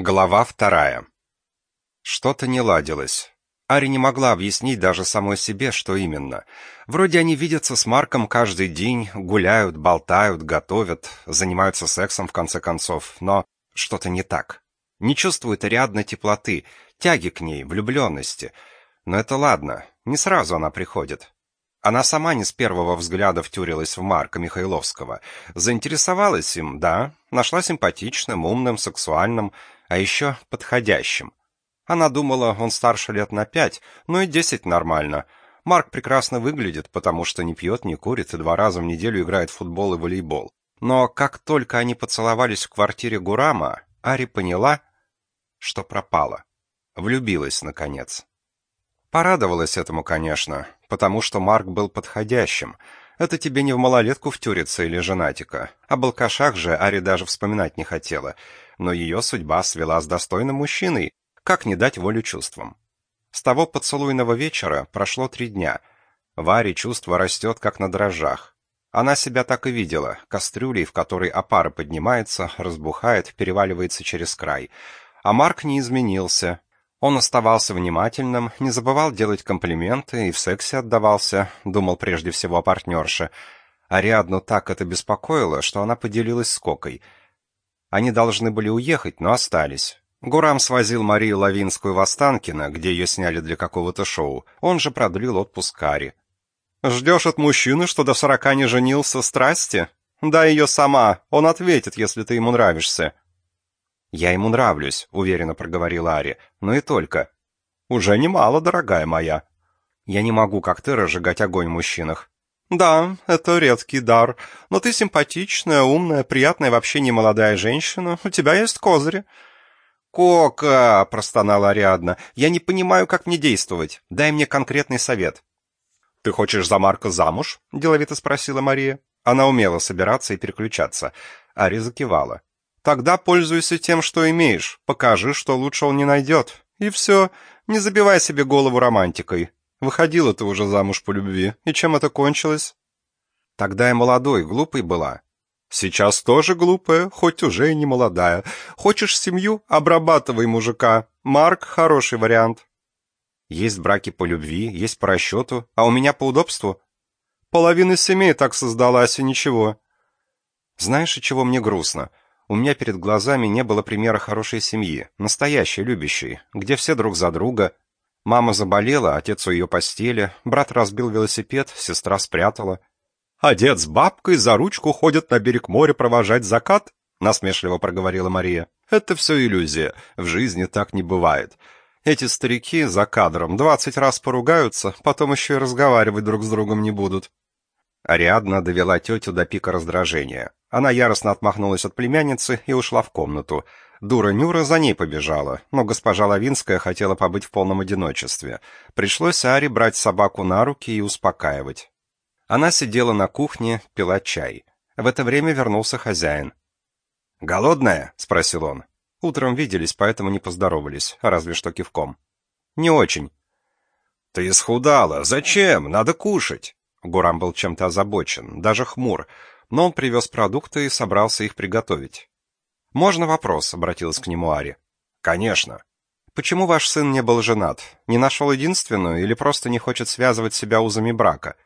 Глава вторая. Что-то не ладилось. Ари не могла объяснить даже самой себе, что именно. Вроде они видятся с Марком каждый день, гуляют, болтают, готовят, занимаются сексом в конце концов, но что-то не так. Не чувствует Ариадна теплоты, тяги к ней, влюбленности. Но это ладно, не сразу она приходит. Она сама не с первого взгляда втюрилась в Марка Михайловского. Заинтересовалась им, да, нашла симпатичным, умным, сексуальным, а еще подходящим. Она думала, он старше лет на пять, но и десять нормально. Марк прекрасно выглядит, потому что не пьет, не курит и два раза в неделю играет в футбол и волейбол. Но как только они поцеловались в квартире Гурама, Ари поняла, что пропала. Влюбилась, наконец. Порадовалась этому, конечно, потому что Марк был подходящим. Это тебе не в малолетку втюриться или женатика. О балкашах же Ари даже вспоминать не хотела но ее судьба свела с достойным мужчиной, как не дать волю чувствам. С того поцелуйного вечера прошло три дня. Варе чувство растет, как на дрожжах. Она себя так и видела, кастрюлей, в которой опара поднимается, разбухает, переваливается через край. А Марк не изменился. Он оставался внимательным, не забывал делать комплименты и в сексе отдавался, думал прежде всего о партнерше. Ариадну так это беспокоило, что она поделилась с Кокой — они должны были уехать, но остались. Гурам свозил Марию Лавинскую в Останкино, где ее сняли для какого-то шоу. Он же продлил отпуск Кари. «Ждешь от мужчины, что до сорока не женился, страсти? Дай ее сама, он ответит, если ты ему нравишься». «Я ему нравлюсь», — уверенно проговорила Ари, — «но и только». «Уже немало, дорогая моя». «Я не могу, как ты, разжигать огонь в мужчинах. «Да, это редкий дар. Но ты симпатичная, умная, приятная вообще не молодая женщина. У тебя есть козыри». «Кока!» — простонала Ариадна. «Я не понимаю, как мне действовать. Дай мне конкретный совет». «Ты хочешь за Марка замуж?» — деловито спросила Мария. Она умела собираться и переключаться. Ари закивала. «Тогда пользуйся тем, что имеешь. Покажи, что лучше он не найдет. И все. Не забивай себе голову романтикой. Выходила ты уже замуж по любви. И чем это кончилось? Тогда я молодой, глупой была. Сейчас тоже глупая, хоть уже и не молодая. Хочешь семью? Обрабатывай мужика. Марк — хороший вариант. Есть браки по любви, есть по расчету, а у меня по удобству. Половина семей так создалась, и ничего. Знаешь, и чего мне грустно? У меня перед глазами не было примера хорошей семьи, настоящей, любящей, где все друг за друга, Мама заболела, отец у ее постели, брат разбил велосипед, сестра спрятала. «А дед с бабкой за ручку ходят на берег моря провожать закат?» — насмешливо проговорила Мария. «Это все иллюзия. В жизни так не бывает. Эти старики за кадром двадцать раз поругаются, потом еще и разговаривать друг с другом не будут». Ариадна довела тетю до пика раздражения. Она яростно отмахнулась от племянницы и ушла в комнату. Дура Нюра за ней побежала, но госпожа Лавинская хотела побыть в полном одиночестве. Пришлось Аре брать собаку на руки и успокаивать. Она сидела на кухне, пила чай. В это время вернулся хозяин. «Голодная?» — спросил он. Утром виделись, поэтому не поздоровались, разве что кивком. «Не очень». «Ты исхудала. Зачем? Надо кушать». Гурам был чем-то озабочен, даже хмур, но он привез продукты и собрался их приготовить. «Можно вопрос?» — обратилась к нему Ари. «Конечно». «Почему ваш сын не был женат? Не нашел единственную или просто не хочет связывать себя узами брака?»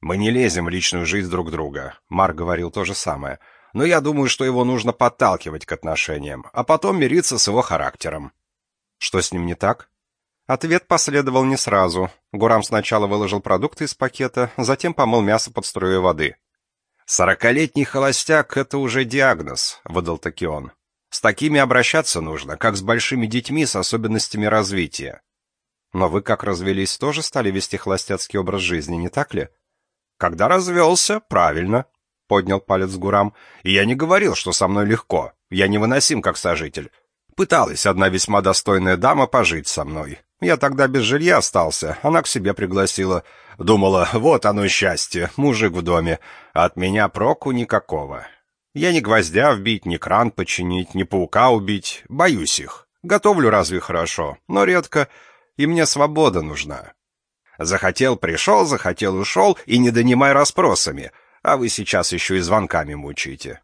«Мы не лезем в личную жизнь друг друга», — Марк говорил то же самое. «Но я думаю, что его нужно подталкивать к отношениям, а потом мириться с его характером». «Что с ним не так?» Ответ последовал не сразу. Гурам сначала выложил продукты из пакета, затем помыл мясо под струей воды. «Сорокалетний холостяк — это уже диагноз», — выдал таки он. «С такими обращаться нужно, как с большими детьми с особенностями развития». «Но вы, как развелись, тоже стали вести холостяцкий образ жизни, не так ли?» «Когда развелся, правильно», — поднял палец Гурам. «И я не говорил, что со мной легко. Я невыносим, как сожитель. Пыталась одна весьма достойная дама пожить со мной. Я тогда без жилья остался, она к себе пригласила. Думала, вот оно счастье, мужик в доме. От меня проку никакого. Я ни гвоздя вбить, ни кран починить, ни паука убить. Боюсь их. Готовлю разве хорошо, но редко. И мне свобода нужна. Захотел — пришел, захотел — ушел, и не донимай расспросами. А вы сейчас еще и звонками мучите.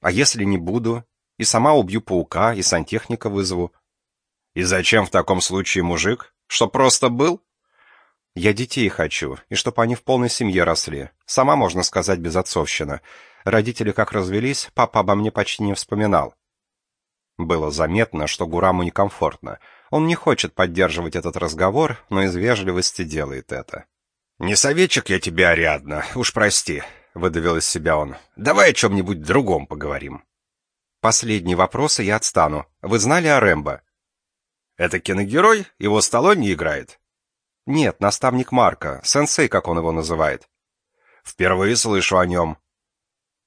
А если не буду? И сама убью паука, и сантехника вызову. И зачем в таком случае мужик? Что просто был? Я детей хочу, и чтоб они в полной семье росли. Сама, можно сказать, безотцовщина. Родители как развелись, папа обо мне почти не вспоминал. Было заметно, что Гураму некомфортно. Он не хочет поддерживать этот разговор, но из вежливости делает это. «Не советчик я тебе, Ариадна, уж прости», — выдавил из себя он. «Давай о чем-нибудь другом поговорим». Последний вопрос, и я отстану. Вы знали о Рэмбо? Это киногерой? Его Сталлоне играет? Нет, наставник Марка, сенсей, как он его называет. Впервые слышу о нем.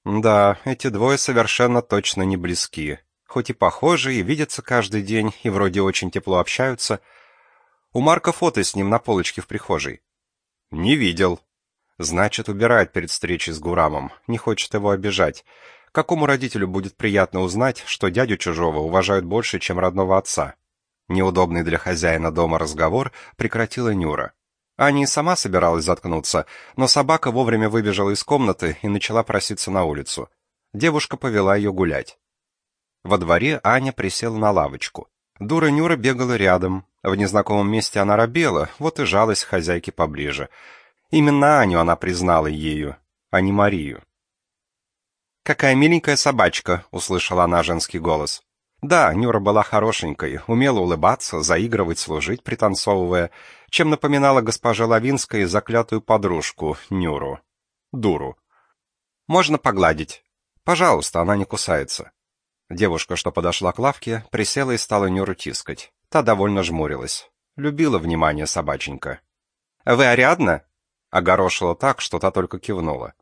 Да, эти двое совершенно точно не близки. Хоть и похожи, и видятся каждый день, и вроде очень тепло общаются. У Марка фото с ним на полочке в прихожей. Не видел. Значит, убирает перед встречей с Гурамом, не хочет его обижать. Какому родителю будет приятно узнать, что дядю чужого уважают больше, чем родного отца? Неудобный для хозяина дома разговор прекратила Нюра. Аня и сама собиралась заткнуться, но собака вовремя выбежала из комнаты и начала проситься на улицу. Девушка повела ее гулять. Во дворе Аня присела на лавочку. Дура Нюра бегала рядом. В незнакомом месте она робела, вот и жалась хозяйке поближе. Именно Аню она признала ею, а не Марию. «Какая миленькая собачка!» — услышала она женский голос. Да, Нюра была хорошенькой, умела улыбаться, заигрывать, служить, пританцовывая, чем напоминала госпожа Лавинская заклятую подружку, Нюру. Дуру. «Можно погладить?» «Пожалуйста, она не кусается». Девушка, что подошла к лавке, присела и стала Нюру тискать. Та довольно жмурилась. Любила внимание собаченька. «Вы Ариадна?» Огорошила так, что та только кивнула.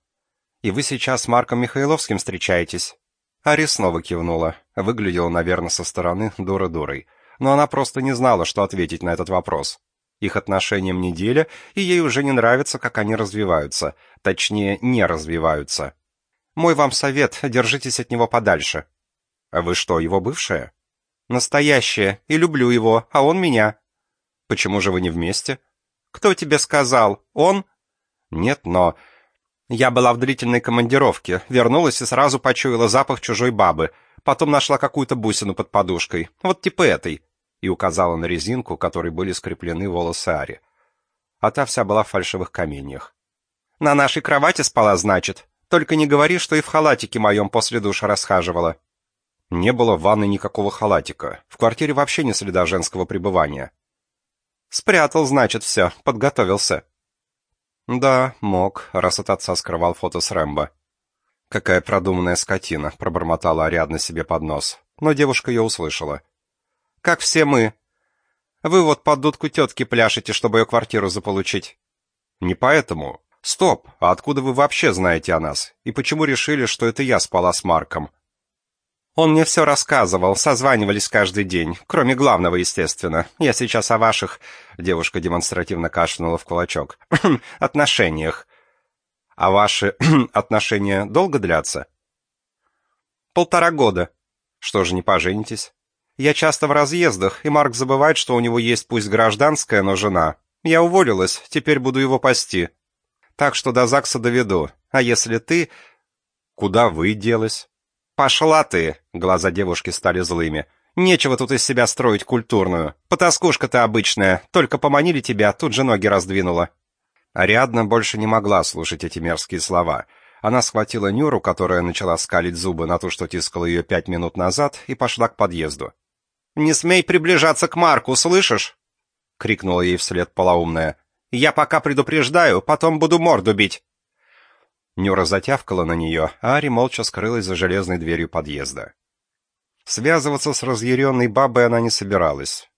И вы сейчас с Марком Михайловским встречаетесь?» Ари снова кивнула. Выглядела, наверное, со стороны дура-дурой. Но она просто не знала, что ответить на этот вопрос. Их отношениям неделя, и ей уже не нравится, как они развиваются. Точнее, не развиваются. «Мой вам совет, держитесь от него подальше». «А вы что, его бывшая?» «Настоящая, и люблю его, а он меня». «Почему же вы не вместе?» «Кто тебе сказал? Он?» «Нет, но я была в длительной командировке, вернулась и сразу почуяла запах чужой бабы. Потом нашла какую-то бусину под подушкой. Вот типа этой. И указала на резинку, которой были скреплены волосы Ари. А та вся была в фальшивых каменьях. «На нашей кровати спала, значит? Только не говори, что и в халатике моем после душа расхаживала». Не было в ванной никакого халатика. В квартире вообще не следа женского пребывания. «Спрятал, значит, все, подготовился». «Да, мог, раз от отца скрывал фото с Рэмбо». «Какая продуманная скотина», — пробормотала Ариадна себе под нос. Но девушка ее услышала. «Как все мы. Вы вот под дудку тетки пляшете, чтобы ее квартиру заполучить». «Не поэтому. Стоп, а откуда вы вообще знаете о нас? И почему решили, что это я спала с Марком?» Он мне все рассказывал, созванивались каждый день, кроме главного, естественно. Я сейчас о ваших...» Девушка демонстративно кашлянула в кулачок. «Отношениях». «А ваши отношения долго длятся?» «Полтора года». «Что же не поженитесь?» «Я часто в разъездах, и Марк забывает, что у него есть пусть гражданская, но жена. Я уволилась, теперь буду его пасти. Так что до ЗАГСа доведу. А если ты...» «Куда вы делась?» «Пошла ты!» — глаза девушки стали злыми. «Нечего тут из себя строить культурную. Потаскушка ты обычная, только поманили тебя, тут же ноги раздвинула». Ариадна больше не могла слушать эти мерзкие слова. Она схватила Нюру, которая начала скалить зубы на то, что тискала ее пять минут назад, и пошла к подъезду. «Не смей приближаться к Марку, слышишь?» — крикнула ей вслед полоумная. «Я пока предупреждаю, потом буду морду бить». Нюра затявкала на нее, а Ари молча скрылась за железной дверью подъезда. Связываться с разъяренной бабой она не собиралась.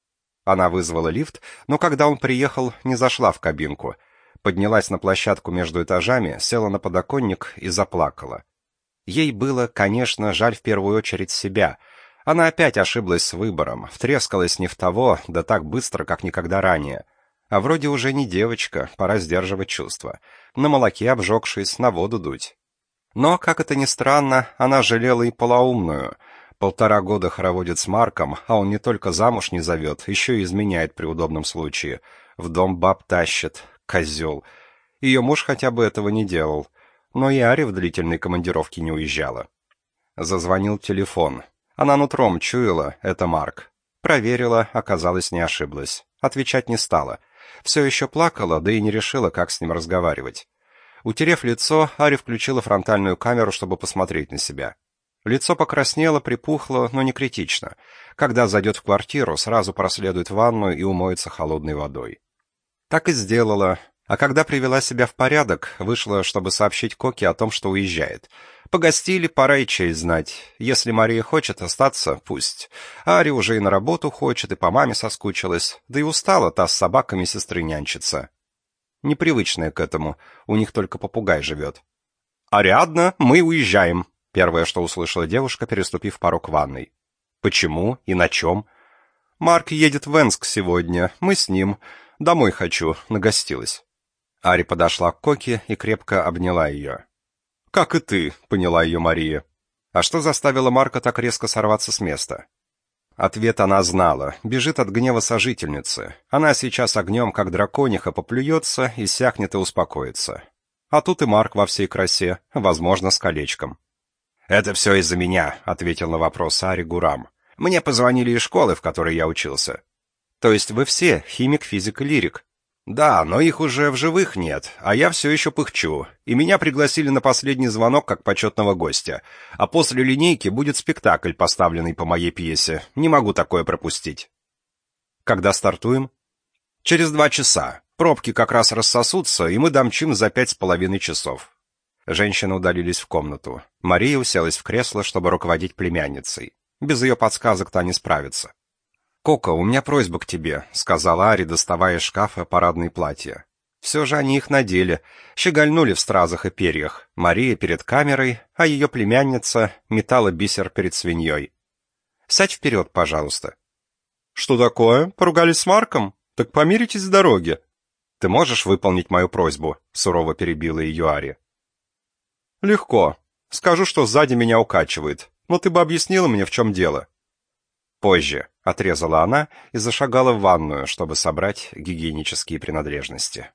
Она вызвала лифт, но когда он приехал, не зашла в кабинку. Поднялась на площадку между этажами, села на подоконник и заплакала. Ей было, конечно, жаль в первую очередь себя. Она опять ошиблась с выбором, втрескалась не в того, да так быстро, как никогда ранее. А вроде уже не девочка, пора сдерживать чувства на молоке обжегшись, на воду дуть. Но, как это ни странно, она жалела и полоумную. Полтора года хороводит с Марком, а он не только замуж не зовет, еще и изменяет при удобном случае. В дом баб тащит. Козел. Ее муж хотя бы этого не делал. Но и Ари в длительной командировке не уезжала. Зазвонил телефон. Она нутром чуяла, это Марк. Проверила, оказалось, не ошиблась. Отвечать не стала. Все еще плакала, да и не решила, как с ним разговаривать. Утерев лицо, Ари включила фронтальную камеру, чтобы посмотреть на себя. Лицо покраснело, припухло, но не критично. Когда зайдет в квартиру, сразу проследует в ванную и умоется холодной водой. Так и сделала, а когда привела себя в порядок, вышла, чтобы сообщить Коке о том, что уезжает. Погостили, пора и честь знать. Если Мария хочет остаться, пусть. Ари уже и на работу хочет, и по маме соскучилась, да и устала та с собаками сестры нянчиться. Непривычная к этому, у них только попугай живет. «Ариадна, мы уезжаем», — первое, что услышала девушка, переступив порог ванной. «Почему и на чем?» «Марк едет в Энск сегодня, мы с ним. Домой хочу, нагостилась». Ари подошла к Коке и крепко обняла ее. «Как и ты», — поняла ее Мария. А что заставило Марка так резко сорваться с места? Ответ она знала. Бежит от гнева сожительницы. Она сейчас огнем, как дракониха, поплюется и сякнет и успокоится. А тут и Марк во всей красе, возможно, с колечком. «Это все из-за меня», — ответил на вопрос Ари Гурам. «Мне позвонили из школы, в которой я учился». «То есть вы все химик, физик и лирик?» «Да, но их уже в живых нет, а я все еще пыхчу, и меня пригласили на последний звонок как почетного гостя. А после линейки будет спектакль, поставленный по моей пьесе. Не могу такое пропустить». «Когда стартуем?» «Через два часа. Пробки как раз рассосутся, и мы домчим за пять с половиной часов». Женщины удалились в комнату. Мария уселась в кресло, чтобы руководить племянницей. Без ее подсказок та не справится. «Коко, у меня просьба к тебе», — сказала Ари, доставая из шкафа парадные платья. Все же они их надели, щегольнули в стразах и перьях. Мария перед камерой, а ее племянница метала бисер перед свиньей. «Сядь вперед, пожалуйста». «Что такое? Поругались с Марком? Так помиритесь с дороги». «Ты можешь выполнить мою просьбу?» — сурово перебила ее Ари. «Легко. Скажу, что сзади меня укачивает. Но ты бы объяснила мне, в чем дело». «Позже», — отрезала она и зашагала в ванную, чтобы собрать гигиенические принадлежности.